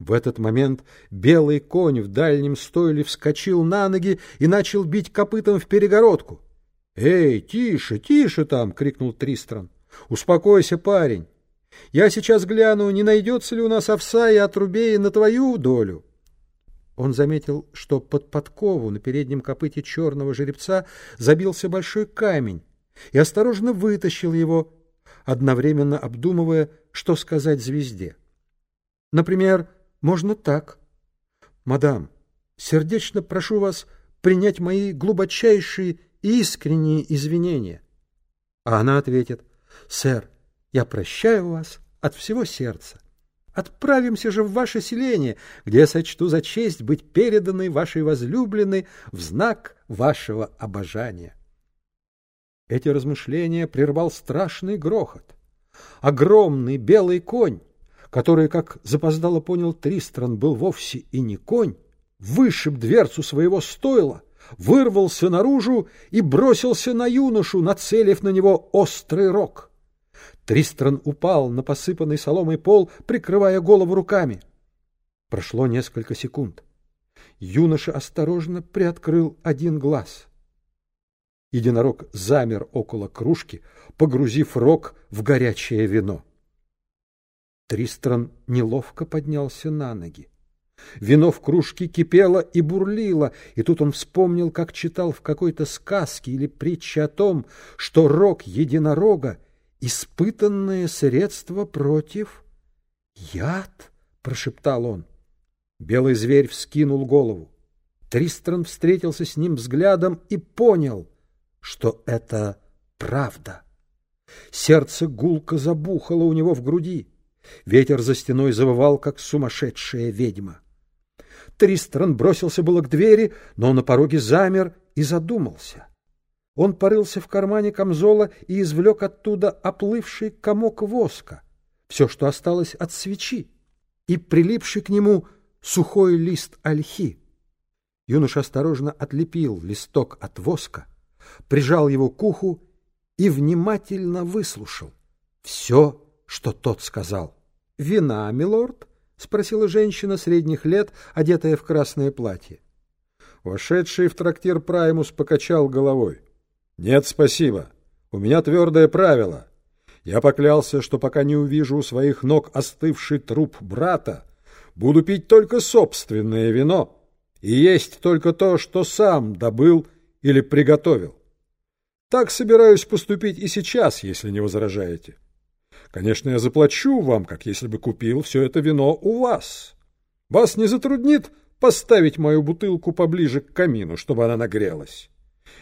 В этот момент белый конь в дальнем стойле вскочил на ноги и начал бить копытом в перегородку. — Эй, тише, тише там! — крикнул Тристран. — Успокойся, парень. Я сейчас гляну, не найдется ли у нас овса и отрубей на твою долю. Он заметил, что под подкову на переднем копыте черного жеребца забился большой камень и осторожно вытащил его, одновременно обдумывая, что сказать звезде. Например, можно так. Мадам, сердечно прошу вас принять мои глубочайшие и искренние извинения. А она ответит, сэр, я прощаю вас от всего сердца. Отправимся же в ваше селение, где я сочту за честь быть переданной вашей возлюбленной в знак вашего обожания. Эти размышления прервал страшный грохот. Огромный белый конь, который, как запоздало понял Тристран, был вовсе и не конь, вышиб дверцу своего стойла, вырвался наружу и бросился на юношу, нацелив на него острый рог. Тристран упал на посыпанный соломой пол, прикрывая голову руками. Прошло несколько секунд. Юноша осторожно приоткрыл один глаз. Единорог замер около кружки, погрузив рог в горячее вино. Тристран неловко поднялся на ноги. Вино в кружке кипело и бурлило, и тут он вспомнил, как читал в какой-то сказке или притче о том, что рог единорога испытанное средство против... Яд? — прошептал он. Белый зверь вскинул голову. Тристран встретился с ним взглядом и понял, что это правда. Сердце гулко забухало у него в груди. Ветер за стеной завывал, как сумасшедшая ведьма. Тристран бросился было к двери, но на пороге замер и задумался. Он порылся в кармане камзола и извлек оттуда оплывший комок воска, все, что осталось от свечи, и прилипший к нему сухой лист ольхи. Юноша осторожно отлепил листок от воска, прижал его к уху и внимательно выслушал все, что тот сказал. — Вина, милорд? — спросила женщина средних лет, одетая в красное платье. Вошедший в трактир Праймус покачал головой. Нет, спасибо. У меня твердое правило. Я поклялся, что пока не увижу у своих ног остывший труп брата, буду пить только собственное вино и есть только то, что сам добыл или приготовил. Так собираюсь поступить и сейчас, если не возражаете. Конечно, я заплачу вам, как если бы купил все это вино у вас. Вас не затруднит поставить мою бутылку поближе к камину, чтобы она нагрелась.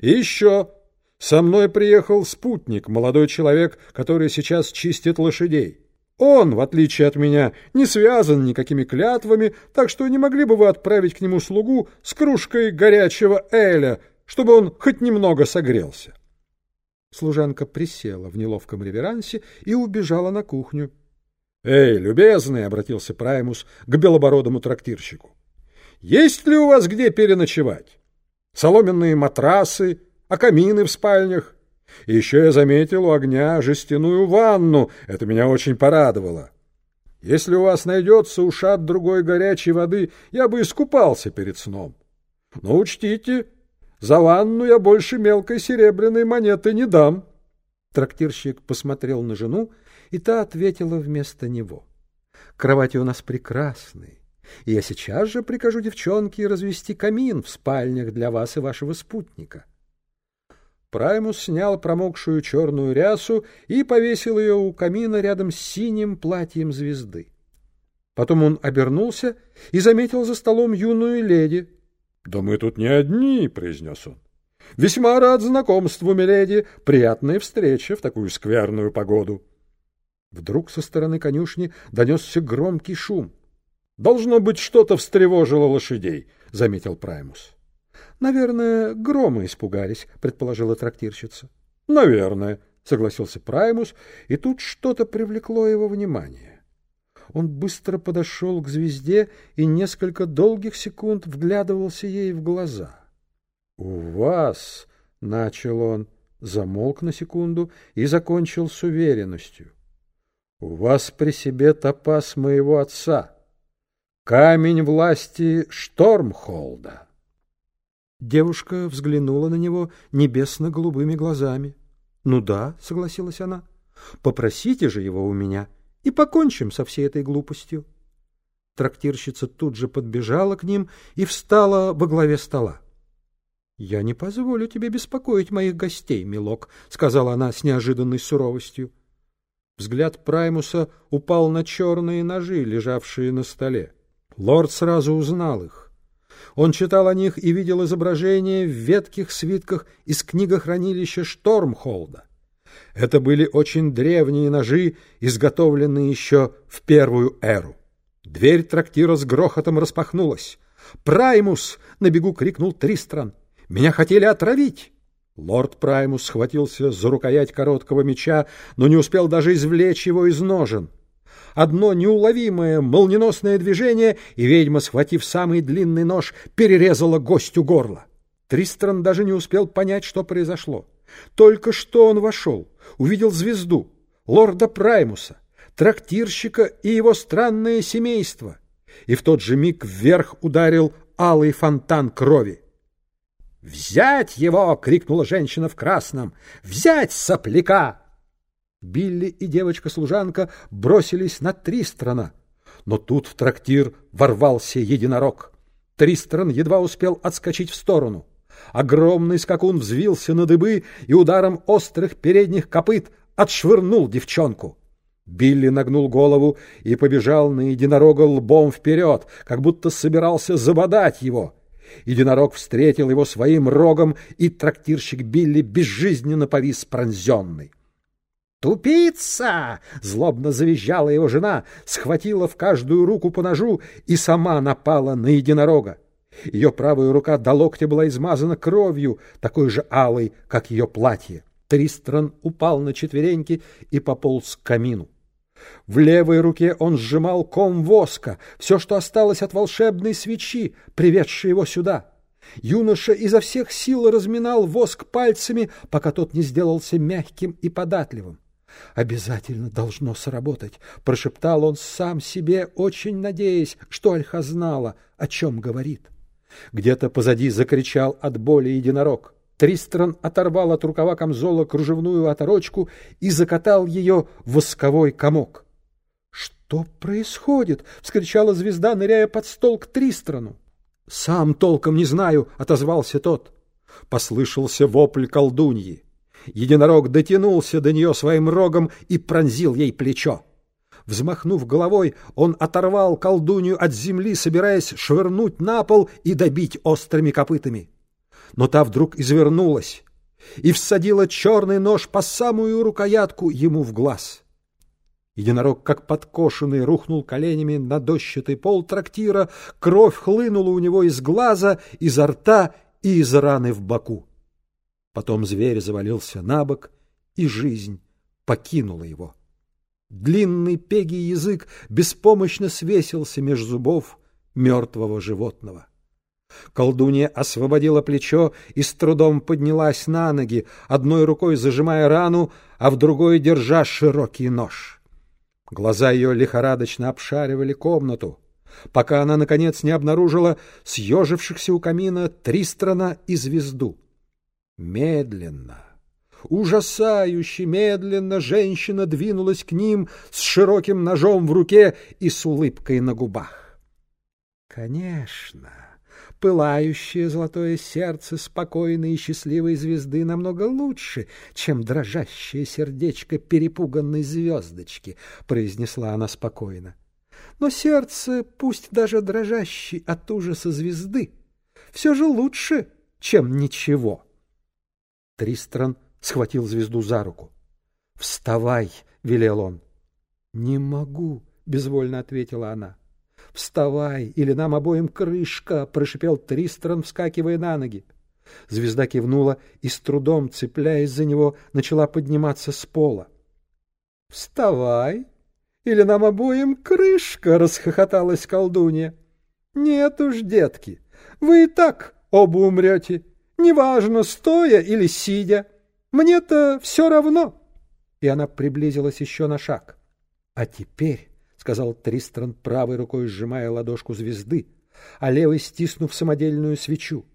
И еще со мной приехал спутник, молодой человек, который сейчас чистит лошадей. Он, в отличие от меня, не связан никакими клятвами, так что не могли бы вы отправить к нему слугу с кружкой горячего эля, чтобы он хоть немного согрелся. Служанка присела в неловком реверансе и убежала на кухню. — Эй, любезный! — обратился Праймус к белобородому трактирщику. — Есть ли у вас где переночевать? Соломенные матрасы, а камины в спальнях. И еще я заметил у огня жестяную ванну. Это меня очень порадовало. Если у вас найдется ушат другой горячей воды, я бы искупался перед сном. Но учтите, за ванну я больше мелкой серебряной монеты не дам. Трактирщик посмотрел на жену, и та ответила вместо него. Кровати у нас прекрасные, и я сейчас же прикажу девчонке развести камин в спальнях для вас и вашего спутника. Праймус снял промокшую черную рясу и повесил ее у камина рядом с синим платьем звезды. Потом он обернулся и заметил за столом юную леди. — Да мы тут не одни, — произнес он. — Весьма рад знакомству, миледи. Приятная встреча в такую скверную погоду. Вдруг со стороны конюшни донесся громкий шум. — Должно быть, что-то встревожило лошадей, — заметил Праймус. — Наверное, грома испугались, — предположила трактирщица. — Наверное, — согласился Праймус, и тут что-то привлекло его внимание. Он быстро подошел к звезде и несколько долгих секунд вглядывался ей в глаза. — У вас, — начал он, замолк на секунду и закончил с уверенностью. — У вас при себе топаз моего отца. камень власти Штормхолда. Девушка взглянула на него небесно-голубыми глазами. — Ну да, — согласилась она, — попросите же его у меня, и покончим со всей этой глупостью. Трактирщица тут же подбежала к ним и встала во главе стола. — Я не позволю тебе беспокоить моих гостей, милок, — сказала она с неожиданной суровостью. Взгляд Праймуса упал на черные ножи, лежавшие на столе. Лорд сразу узнал их. Он читал о них и видел изображения в ветких свитках из книгохранилища Штормхолда. Это были очень древние ножи, изготовленные еще в первую эру. Дверь трактира с грохотом распахнулась. «Праймус!» — на бегу крикнул Тристран. «Меня хотели отравить!» Лорд Праймус схватился за рукоять короткого меча, но не успел даже извлечь его из ножен. Одно неуловимое молниеносное движение, и ведьма, схватив самый длинный нож, перерезала гостю горло. Тристран даже не успел понять, что произошло. Только что он вошел, увидел звезду, лорда Праймуса, трактирщика и его странное семейство, и в тот же миг вверх ударил алый фонтан крови. «Взять его!» — крикнула женщина в красном. «Взять сопляка!» Билли и девочка-служанка бросились на Тристрана. Но тут в трактир ворвался единорог. Тристран едва успел отскочить в сторону. Огромный скакун взвился на дыбы и ударом острых передних копыт отшвырнул девчонку. Билли нагнул голову и побежал на единорога лбом вперед, как будто собирался забодать его — Единорог встретил его своим рогом, и трактирщик Билли безжизненно повис пронзенный. «Тупица!» — злобно завизжала его жена, схватила в каждую руку по ножу и сама напала на единорога. Ее правая рука до локтя была измазана кровью, такой же алой, как ее платье. Тристран упал на четвереньки и пополз к камину. В левой руке он сжимал ком воска, все, что осталось от волшебной свечи, приведшей его сюда. Юноша изо всех сил разминал воск пальцами, пока тот не сделался мягким и податливым. «Обязательно должно сработать», — прошептал он сам себе, очень надеясь, что Альха знала, о чем говорит. Где-то позади закричал от боли единорог. Тристран оторвал от рукава камзола кружевную оторочку и закатал ее в восковой комок. — Что происходит? — вскричала звезда, ныряя под стол к Тристрану. — Сам толком не знаю, — отозвался тот. Послышался вопль колдуньи. Единорог дотянулся до нее своим рогом и пронзил ей плечо. Взмахнув головой, он оторвал колдунью от земли, собираясь швырнуть на пол и добить острыми копытами но та вдруг извернулась и всадила черный нож по самую рукоятку ему в глаз. Единорог, как подкошенный, рухнул коленями на дощатый пол трактира, кровь хлынула у него из глаза, изо рта и из раны в боку. Потом зверь завалился на бок, и жизнь покинула его. Длинный пегий язык беспомощно свесился меж зубов мертвого животного. Колдунья освободила плечо и с трудом поднялась на ноги, одной рукой зажимая рану, а в другой держа широкий нож. Глаза ее лихорадочно обшаривали комнату, пока она, наконец, не обнаружила съежившихся у камина Тристрана и звезду. Медленно, ужасающе медленно женщина двинулась к ним с широким ножом в руке и с улыбкой на губах. Конечно, пылающее золотое сердце спокойной и счастливой звезды намного лучше, чем дрожащее сердечко перепуганной звездочки, — произнесла она спокойно. Но сердце, пусть даже дрожащий от ужаса звезды, все же лучше, чем ничего. Тристран схватил звезду за руку. «Вставай!» — велел он. «Не могу!» — безвольно ответила она. «Вставай, или нам обоим крышка!» — прошипел Тристран, вскакивая на ноги. Звезда кивнула и, с трудом цепляясь за него, начала подниматься с пола. «Вставай, или нам обоим крышка!» — расхохоталась колдунья. «Нет уж, детки, вы и так оба умрете, неважно, стоя или сидя. Мне-то все равно!» И она приблизилась еще на шаг. «А теперь сказал Тристран правой рукой, сжимая ладошку звезды, а левой стиснув самодельную свечу.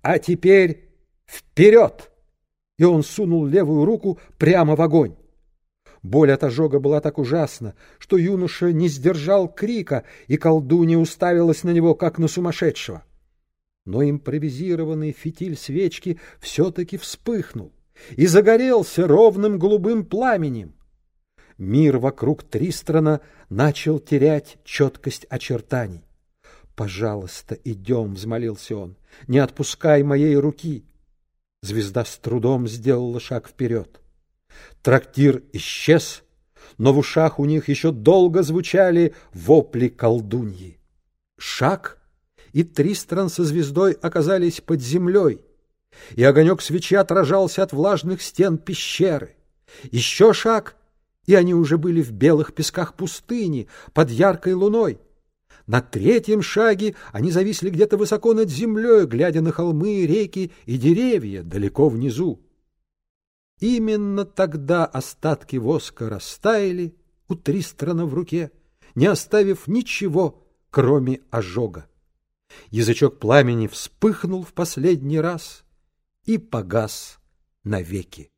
«А теперь вперед!» И он сунул левую руку прямо в огонь. Боль от ожога была так ужасна, что юноша не сдержал крика, и колдунья уставилась на него, как на сумасшедшего. Но импровизированный фитиль свечки все-таки вспыхнул и загорелся ровным голубым пламенем. Мир вокруг Тристрана начал терять четкость очертаний. «Пожалуйста, идем», — взмолился он, — «не отпускай моей руки». Звезда с трудом сделала шаг вперед. Трактир исчез, но в ушах у них еще долго звучали вопли колдуньи. Шаг, и Тристран со звездой оказались под землей, и огонек свечи отражался от влажных стен пещеры. Еще шаг, и они уже были в белых песках пустыни, под яркой луной. На третьем шаге они зависли где-то высоко над землей, глядя на холмы, реки и деревья далеко внизу. Именно тогда остатки воска растаяли у Тристрана в руке, не оставив ничего, кроме ожога. Язычок пламени вспыхнул в последний раз и погас навеки.